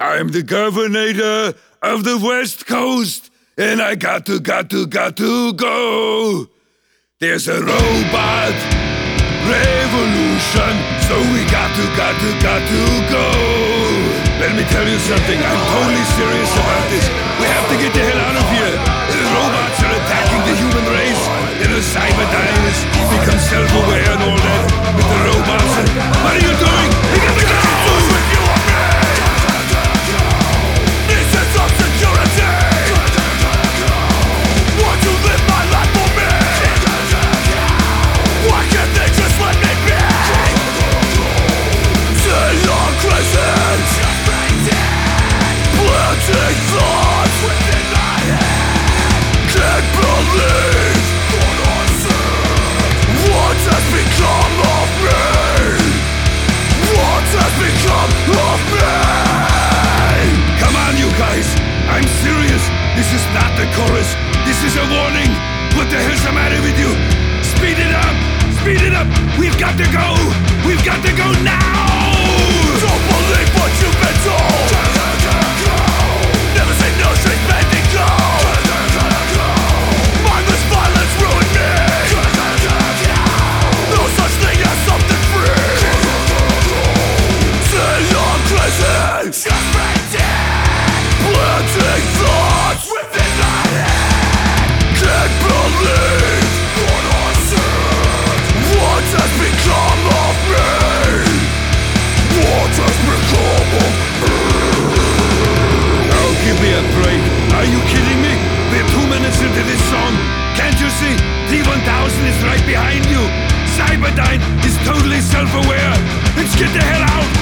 I'm the governor of the West Coast, and I got to, got to, got to go. There's a robot revolution, so we got to, got to, got to go. Let me tell you something, I'm totally serious about this. We have to get the hell out of here. The robots are attacking the human race. You know, cyber become self-aware This is not the chorus! This is a warning! What the hell's the matter with you? Speed it up! Speed it up! We've got to go! We've got to go now! self-aware. Let's get the hell out.